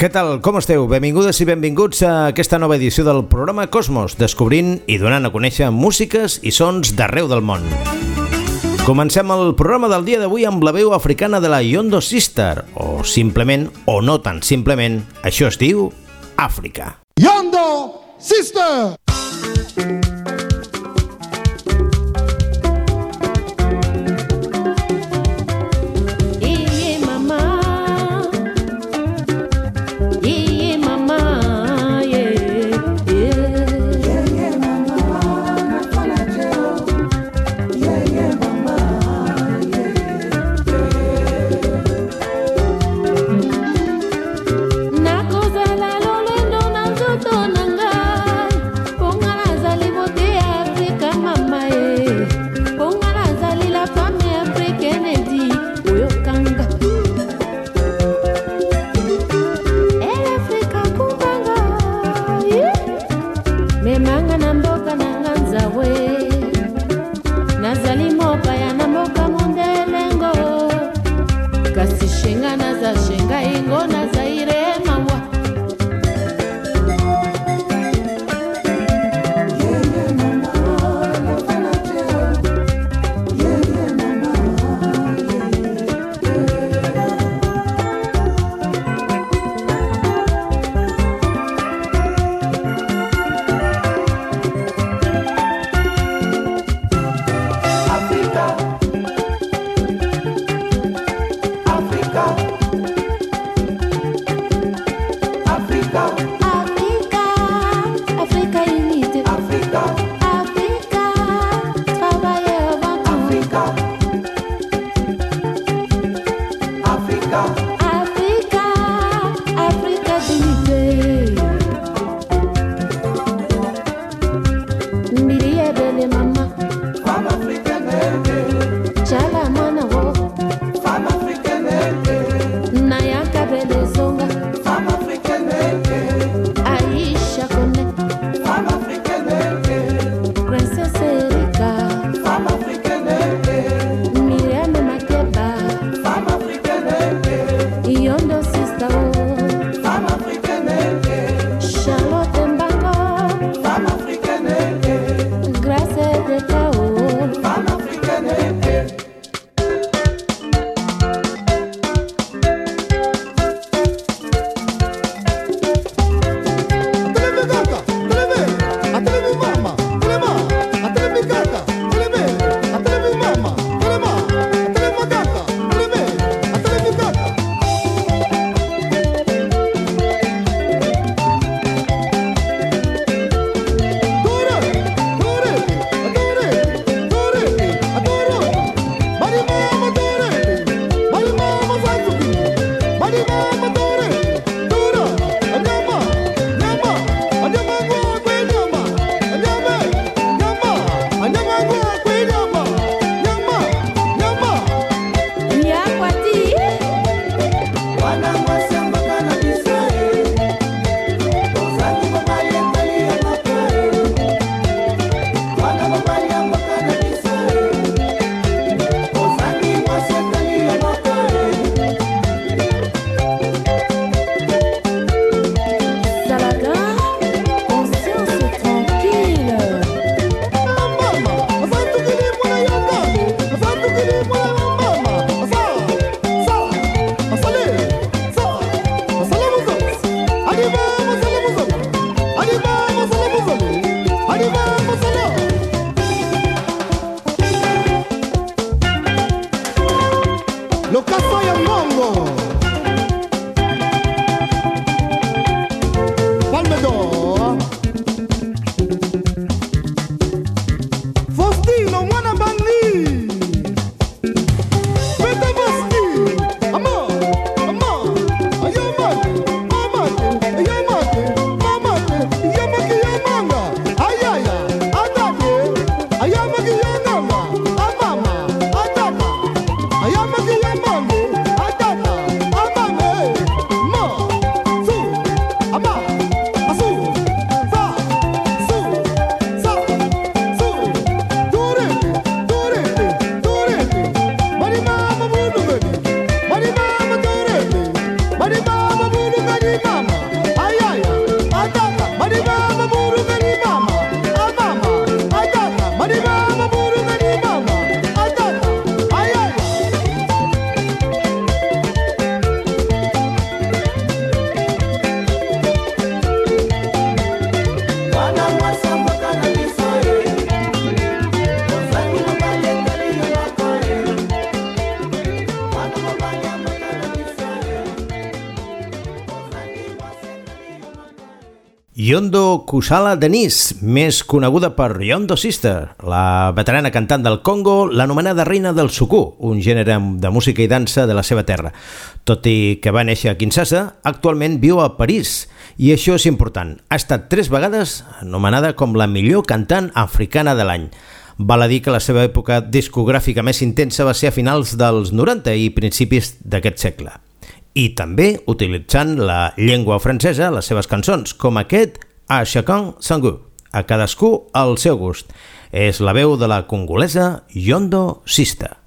Què tal, com esteu? Benvingudes i benvinguts a aquesta nova edició del programa Cosmos, descobrint i donant a conèixer músiques i sons d'arreu del món. Comencem el programa del dia d'avui amb la veu africana de la Yondo Sister, o simplement, o no tan simplement, això es diu Àfrica. Yondo Sister! Yondo Kusala Denise, més coneguda per Yondo Sister, la veterana cantant del Congo, l'anomenada reina del sucú, un gènere de música i dansa de la seva terra. Tot i que va néixer a Kinshasa, actualment viu a París, i això és important. Ha estat tres vegades anomenada com la millor cantant africana de l'any. Val a dir que la seva època discogràfica més intensa va ser a finals dels 90 i principis d'aquest segle i també utilitzant la llengua francesa les seves cançons, com aquest A chacun goût, a cadascú al seu gust. És la veu de la congolesa Yondo Sista.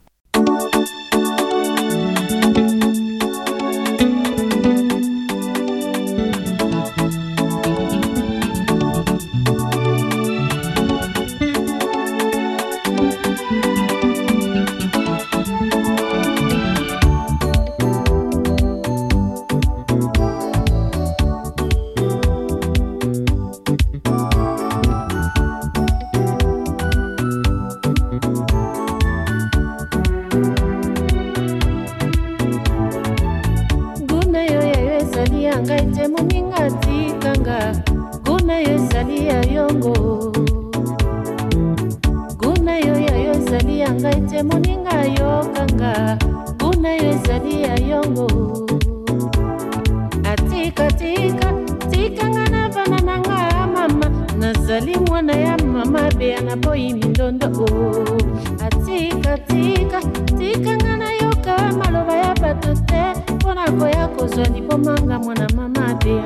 Beya na boyi mindondo atikatika tikanga na yoka maloba ya bato te mpo na koya kozwa libomanga mwana mama beya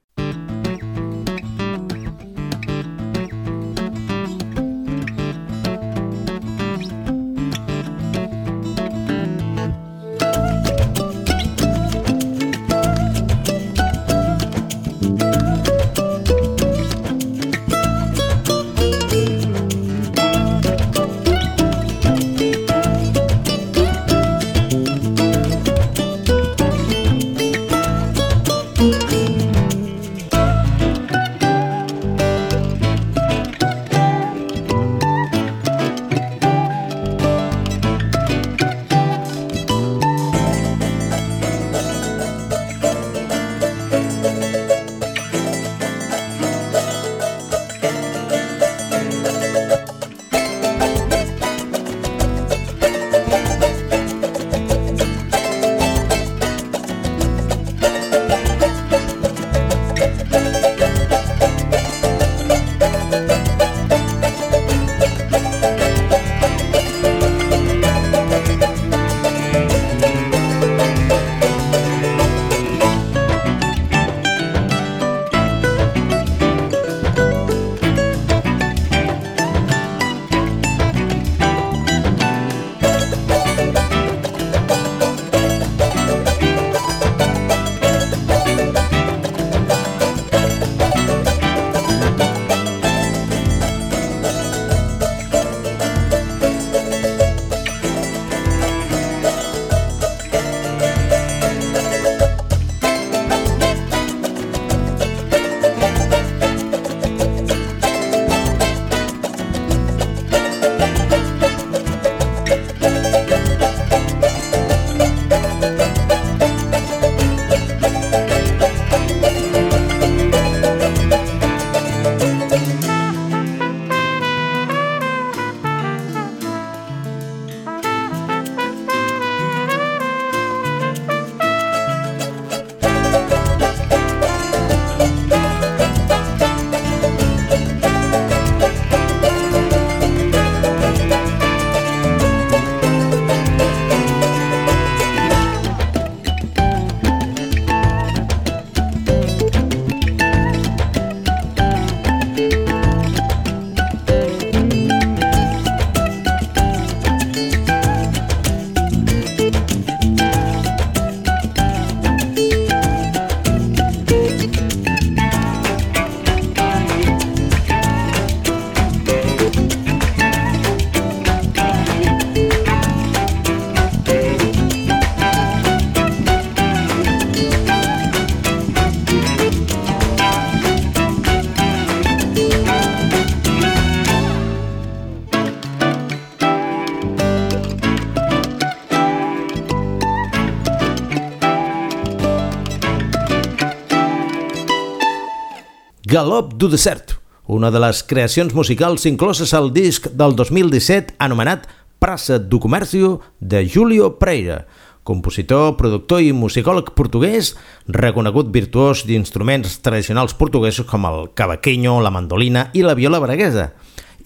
Galop du Desert, una de les creacions musicals incloses al disc del 2017 anomenat Praça do Comércio de Julio Pereira, compositor, productor i musicòleg portuguès, reconegut virtuós d'instruments tradicionals portuguesos com el cavaquinho, la mandolina i la viola braguesa,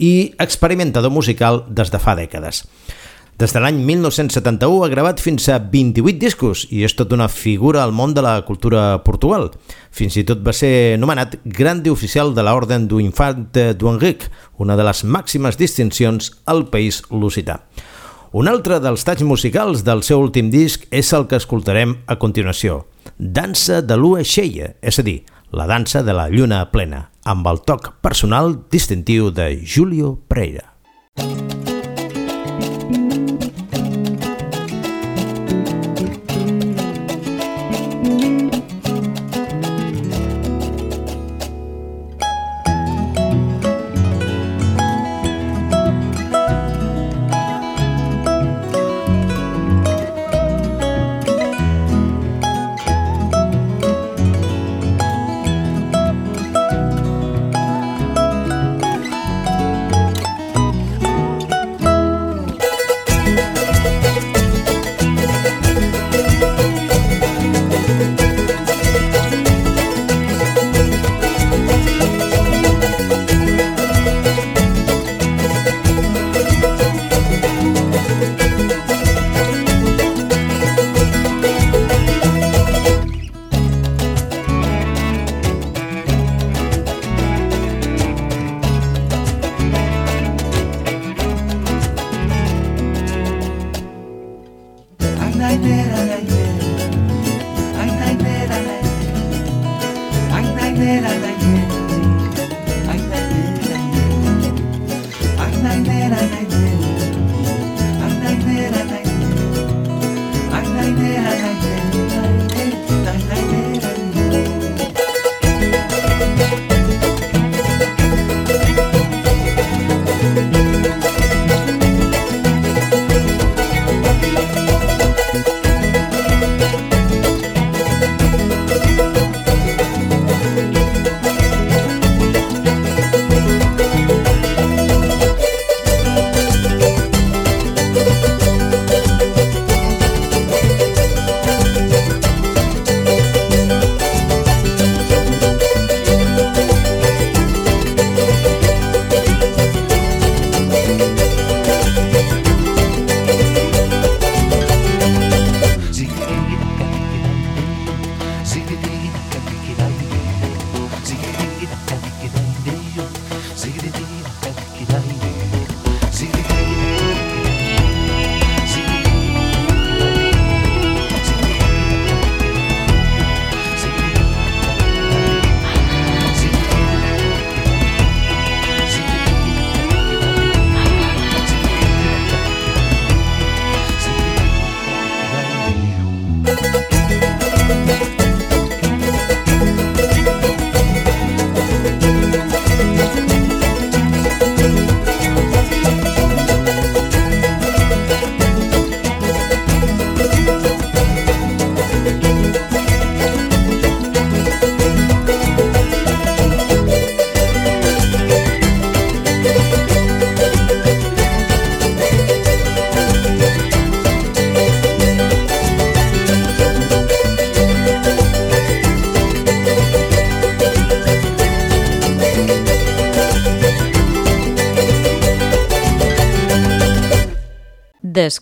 i experimentador musical des de fa dècades. Des de l'any 1971 ha gravat fins a 28 discos i és tot una figura al món de la cultura portugal. Fins i tot va ser nomenat Grande Oficial de l'Orden du Infante d'Henric, una de les màximes distincions al país lusità. Un altre dels talls musicals del seu últim disc és el que escoltarem a continuació, Dansa de l'Ua Xeia, és a dir, la dansa de la lluna plena, amb el toc personal distintiu de Julio Pereira. Música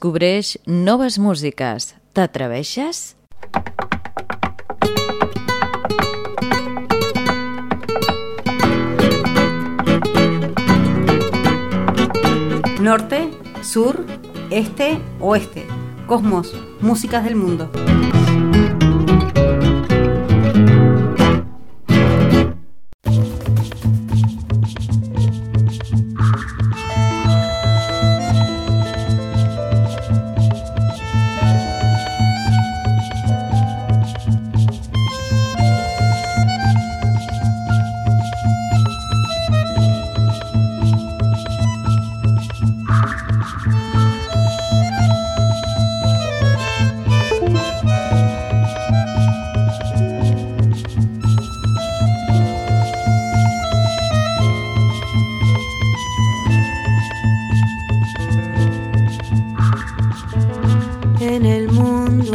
Descobreix noves músiques. T'atreveixes? Norte, sur, este, oeste. Cosmos, músicas del mundo.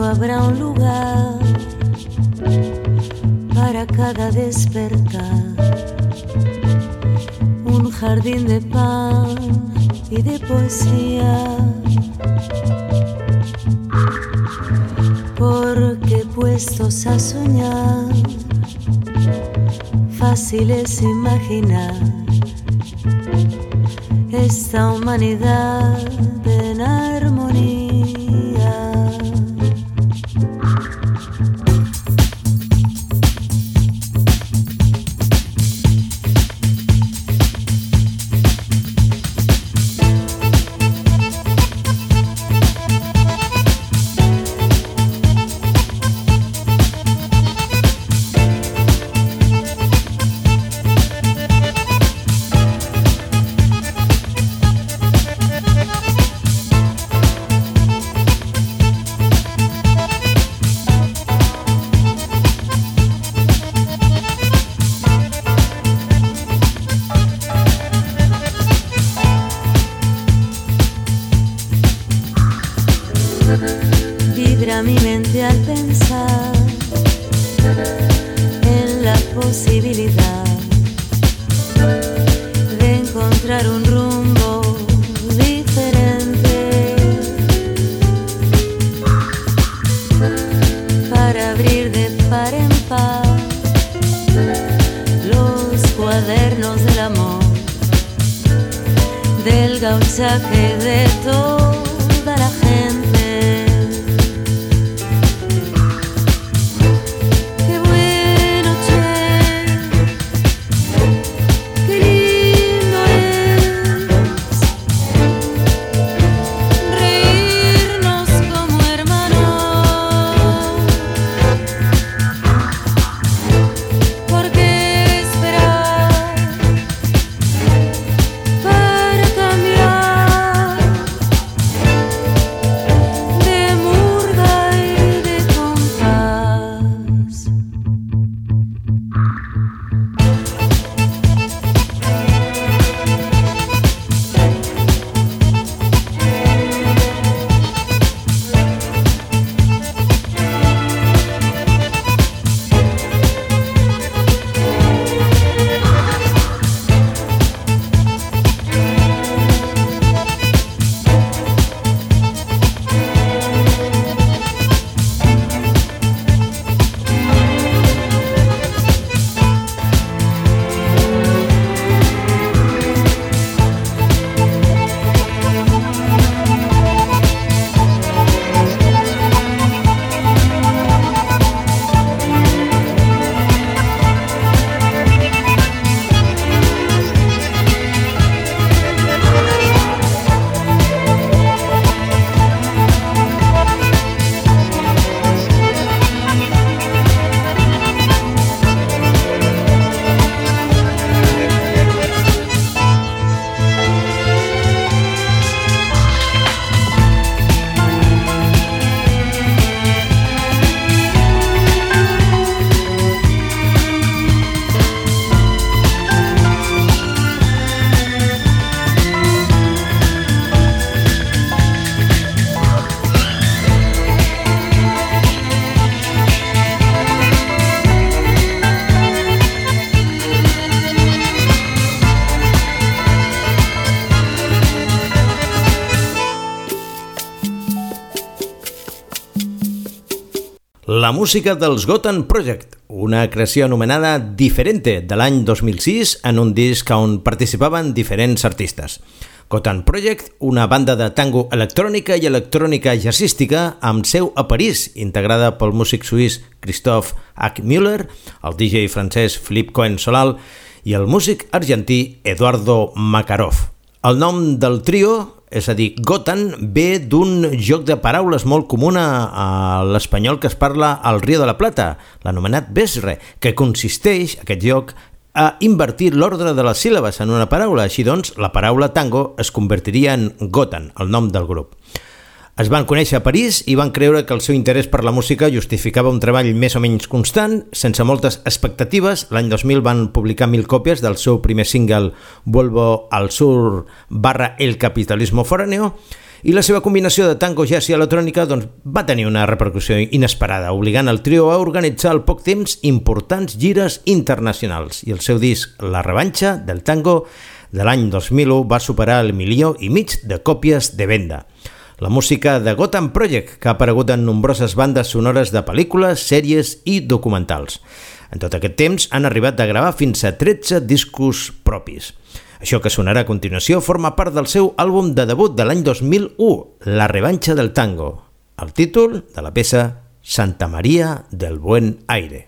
Habrá un lugar para cada despertar, un jardín de pan y de poesía. Porque puestos a soñar, fácil es imaginar esta humanidad del gauchaje de toda La música dels Gotham Project, una creació anomenada Diferente de l'any 2006 en un disc on participaven diferents artistes. Gotham Project, una banda de tango electrònica i electrònica jazzística amb seu a París, integrada pel músic suís Christoph H. Müller, el DJ francès Philippe Cohen Solal i el músic argentí Eduardo Makarov. El nom del trio és a dir, Gotan ve d'un joc de paraules molt comú a l'espanyol que es parla al Rio de la Plata, l'anomenat Besre, que consisteix, aquest joc, a invertir l'ordre de les síl·labes en una paraula. Així doncs, la paraula tango es convertiria en Gotan, el nom del grup. Es van conèixer a París i van creure que el seu interès per la música justificava un treball més o menys constant, sense moltes expectatives. L'any 2000 van publicar mil còpies del seu primer single Vuelvo al Sur barra El Capitalismo Foráneo i la seva combinació de tango, jazz i electrònica doncs, va tenir una repercussió inesperada, obligant el trio a organitzar al poc temps importants gires internacionals i el seu disc La revanxa del tango de l'any 2001 va superar el milió i mig de còpies de venda la música de Gotham Project, que ha aparegut en nombroses bandes sonores de pel·lícules, sèries i documentals. En tot aquest temps han arribat a gravar fins a 13 discos propis. Això que sonarà a continuació forma part del seu àlbum de debut de l'any 2001, La revanxa del tango, el títol de la peça Santa Maria del Buen Aire.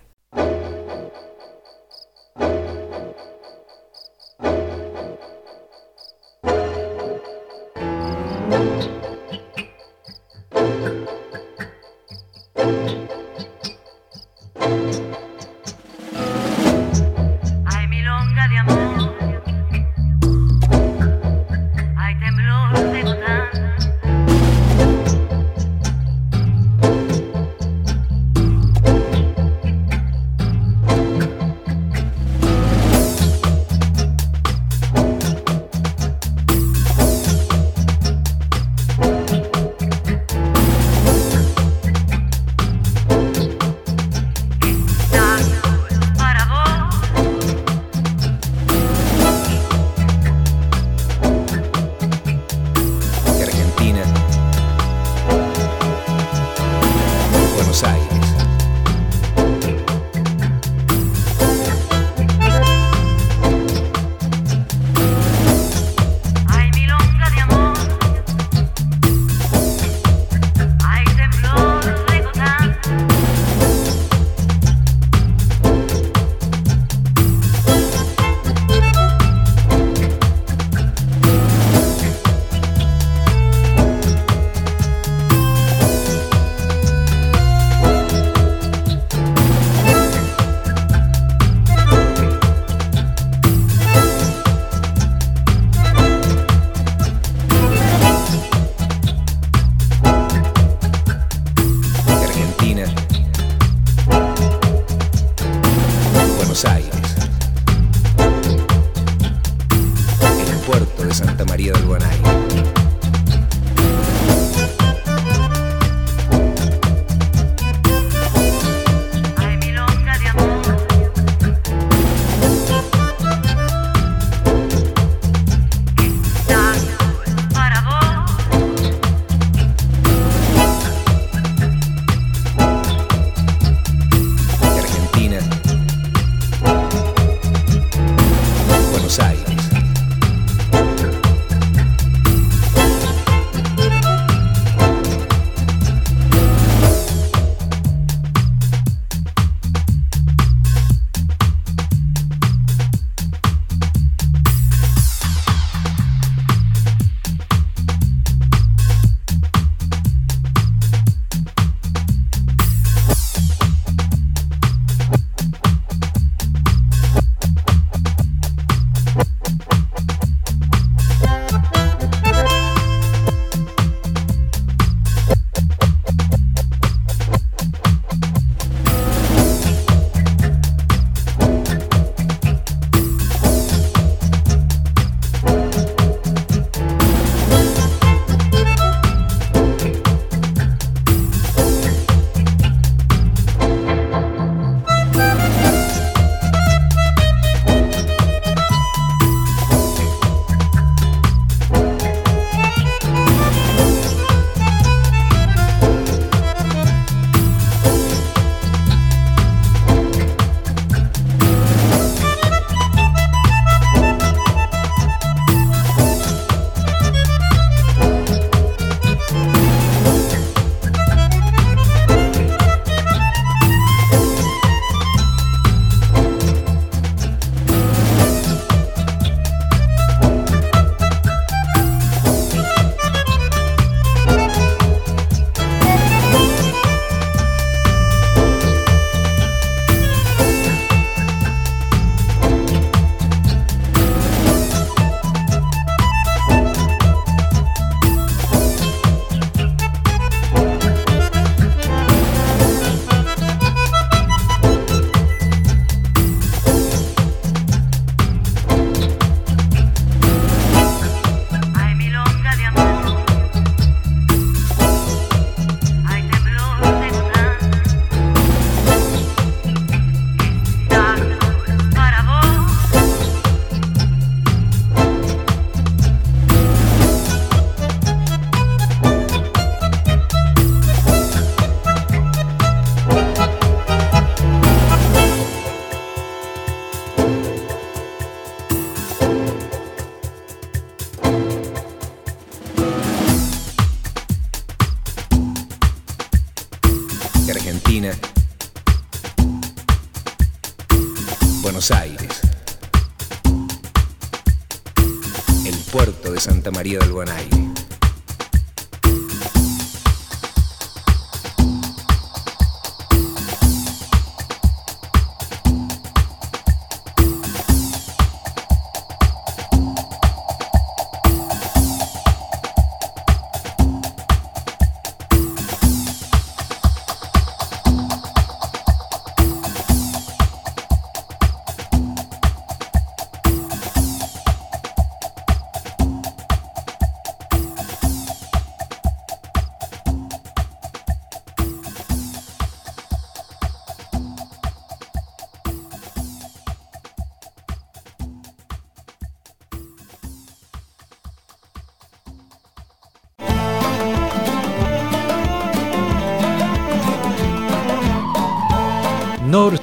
Nord,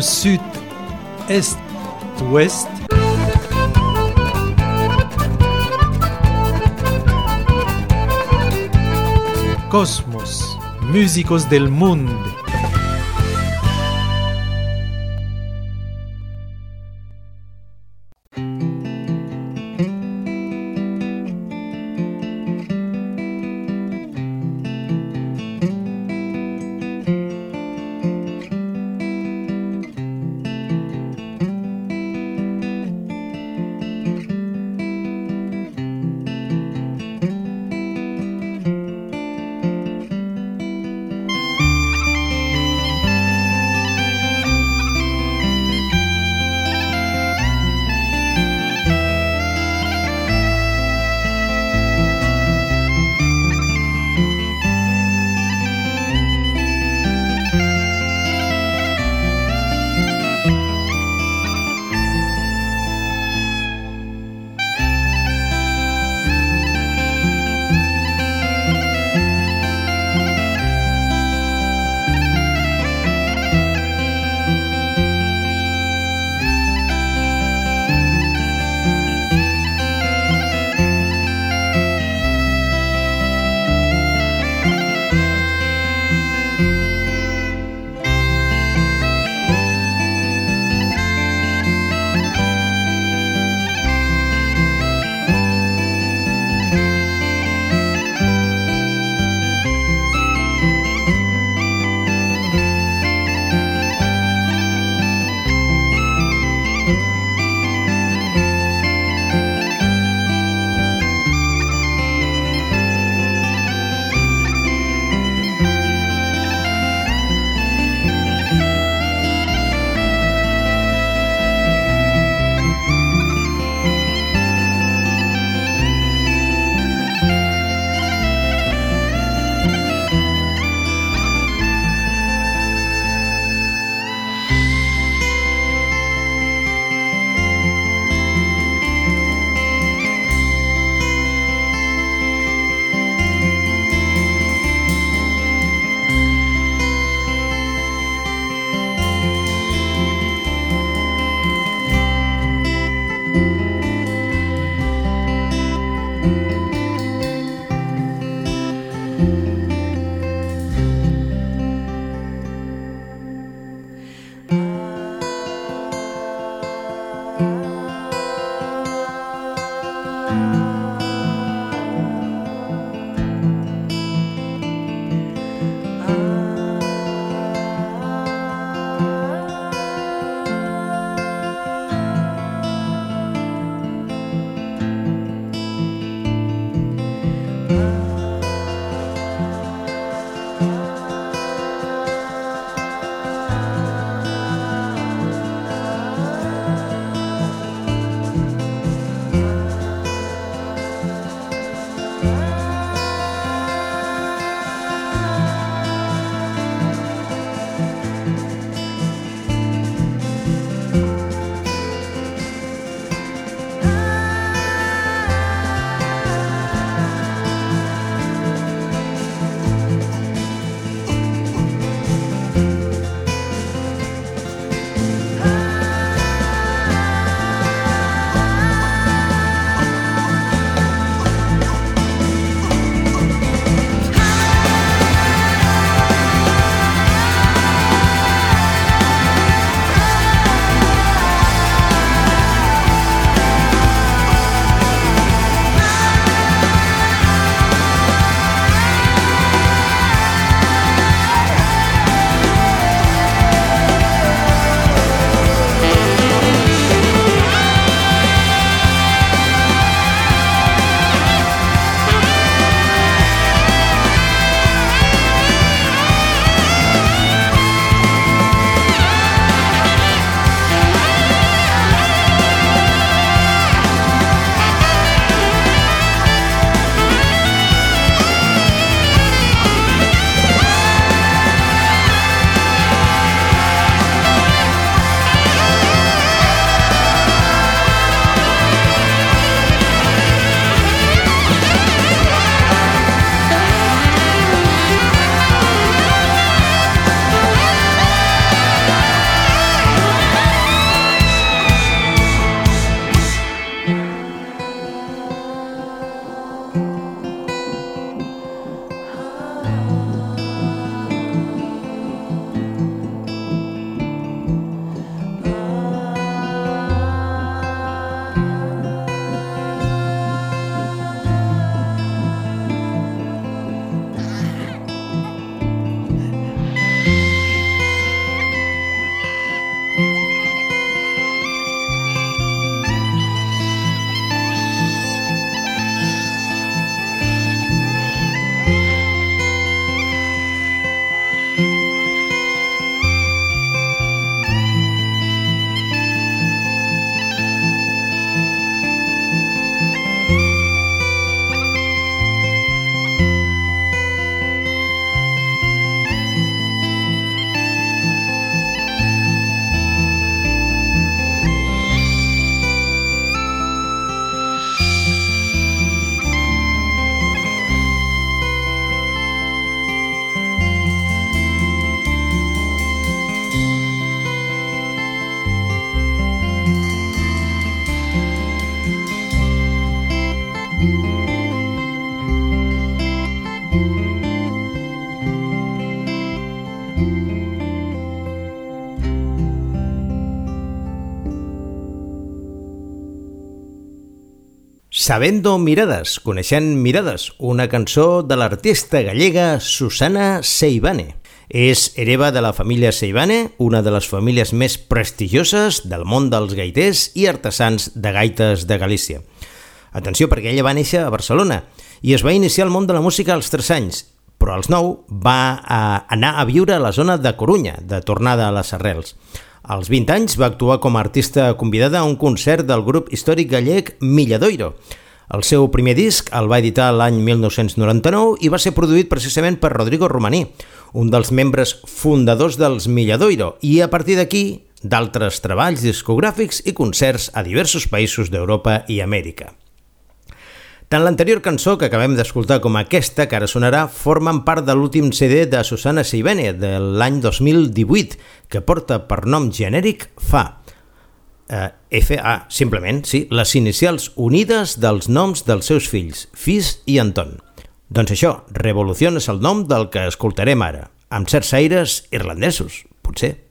sud, est, ouest. Cosmos, músicos del mundo. Sabendo Mirades, coneixent Mirades, una cançó de l'artista gallega Susana Seibane. És hereva de la família Seibane, una de les famílies més prestigioses del món dels gaiters i artesans de gaites de Galícia. Atenció, perquè ella va néixer a Barcelona i es va iniciar al món de la música als 3 anys, però als 9 va a anar a viure a la zona de Corunya, de tornada a les arrels. Als 20 anys va actuar com a artista convidada a un concert del grup històric gallec Milladoiro, el seu primer disc el va editar l'any 1999 i va ser produït precisament per Rodrigo Romaní, un dels membres fundadors dels Milladoiro, i a partir d'aquí d'altres treballs discogràfics i concerts a diversos països d'Europa i Amèrica. Tant l'anterior cançó que acabem d'escoltar com aquesta, que ara sonarà, formen part de l'últim CD de Susana Seibene de l'any 2018, que porta per nom genèric Fa eh, FA, simplement, sí, les inicials unides dels noms dels seus fills, Fis i Anton. Doncs això, Revolució és el nom del que escoltarem ara, amb certs aires irlandesos, potser.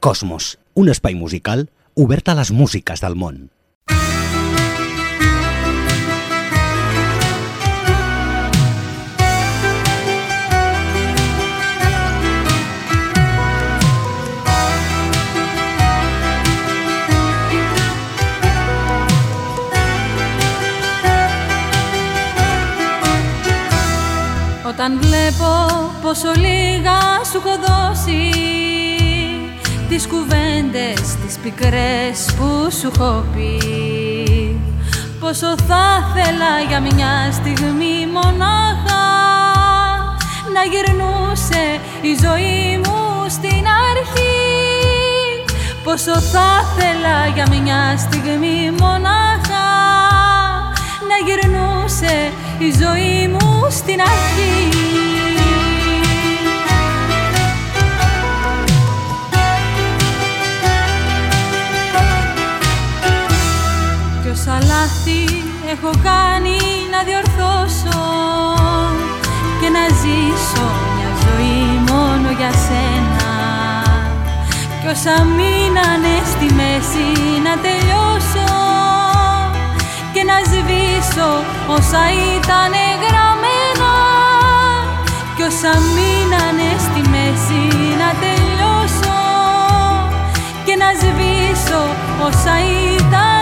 Cosmos, un espai musical obert a les músiques del món. Όταν βλέπω πόσο λίγα σου έχω δώσει Τις κουβέντες, τις πικρές που σου έχω πει. Πόσο θα ήθελα για μια στιγμή μονάχα Να γυρνούσε η ζωή μου στην αρχή. Πόσο θα ήθελα για μια στιγμή μονάχα Να γυρνούσε η ζωή μου στην αρχή λάθη έχω κάνει να διορθώσω και να ζήσω μια ζωή μόνο για σένα. Κι όσα μείνανε στη μέση να τελειώσω και να σβήσω όσα ήταν γραμμένα. Κι όσα μείνανε στη μέση να τελειώσω και να σβήσω όσα ήταν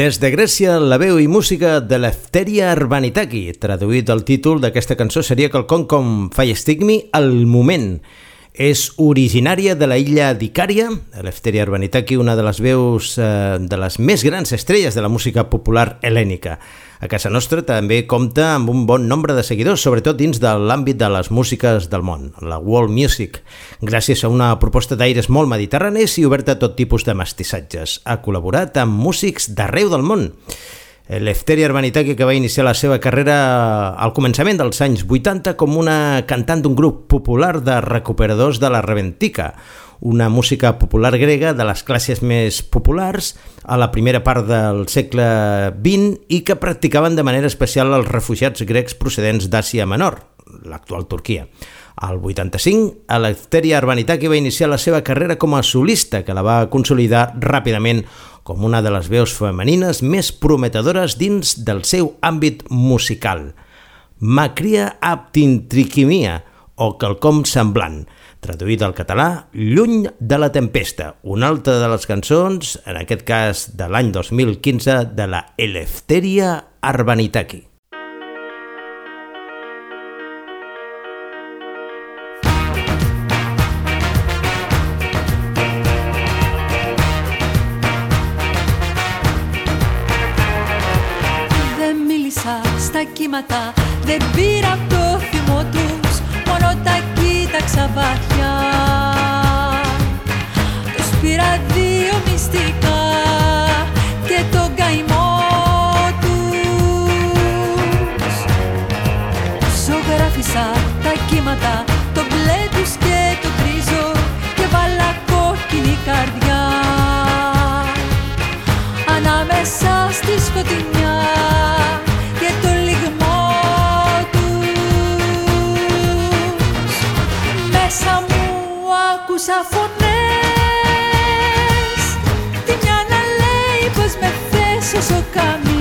Des de Grècia, la veu i música de l'Efteria Arbanitaki. Traduït el títol d'aquesta cançó seria quelcom com Fallestigmi al moment. És originària de la illa d'Icària, l'Efteria Arbanitaki, una de les veus eh, de les més grans estrelles de la música popular helènica. A casa nostra també compta amb un bon nombre de seguidors, sobretot dins de l'àmbit de les músiques del món, la world music, gràcies a una proposta d'aires molt mediterranis i oberta a tot tipus de mestissatges. Ha col·laborat amb músics d'arreu del món. L'Efteria Arbanitaki, que va iniciar la seva carrera al començament dels anys 80 com una cantant d'un grup popular de recuperadors de la Reventica, una música popular grega de les classes més populars a la primera part del segle XX i que practicaven de manera especial els refugiats grecs procedents d'Àsia Menor, l'actual Turquia. Al 85, Eleftheria Arbanitaki va iniciar la seva carrera com a solista, que la va consolidar ràpidament com una de les veus femenines més prometedores dins del seu àmbit musical. Macria aptintriquimia, o quelcom semblant, traduït al català Lluny de la tempesta, una altra de les cançons, en aquest cas de l'any 2015, de la Eleftheria Arbanitaki. Δεν μίλησα στα κύματα, δεν πήρα caminho.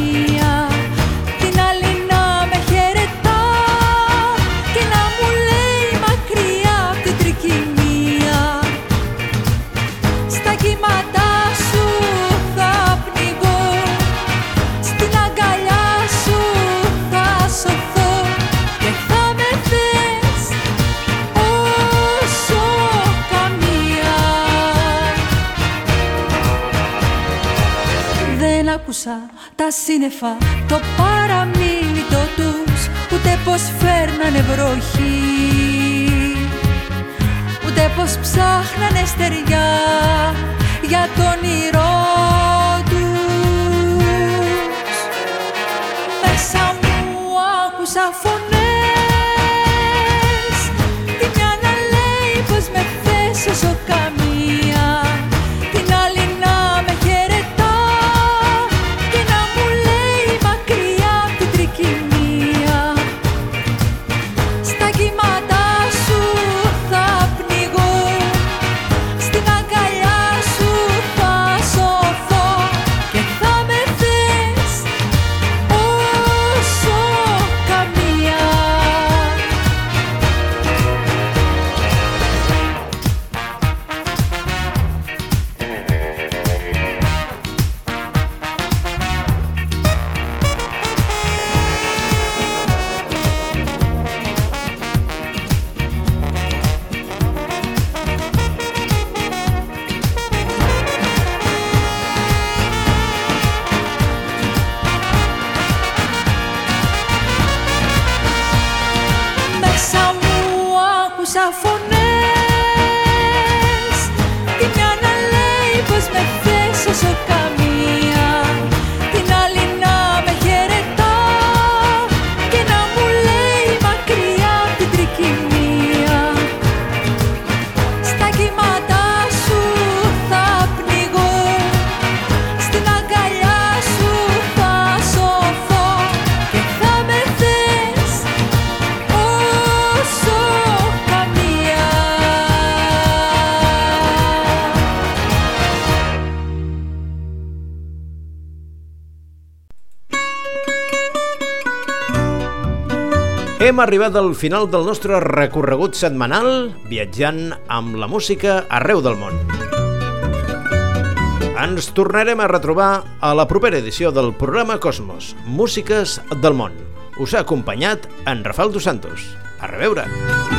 Άκουσα τα σύννεφα το παραμίλητο τους Ούτε πως φέρνανε βροχή. Ούτε πως ψάχνανε στεριά για το όνειρό τους. Μέσα μου άκουσα φωνές Τη μια να λέει πως με θες όσο καμία Arribat al final del nostre recorregut setmanal viatjant amb la música arreu del món. Ens tornarem a retrobar a la propera edició del programa Cosmos, Músiques del món. Us ha acompanyat en Rafael Dos Santos. A reveure!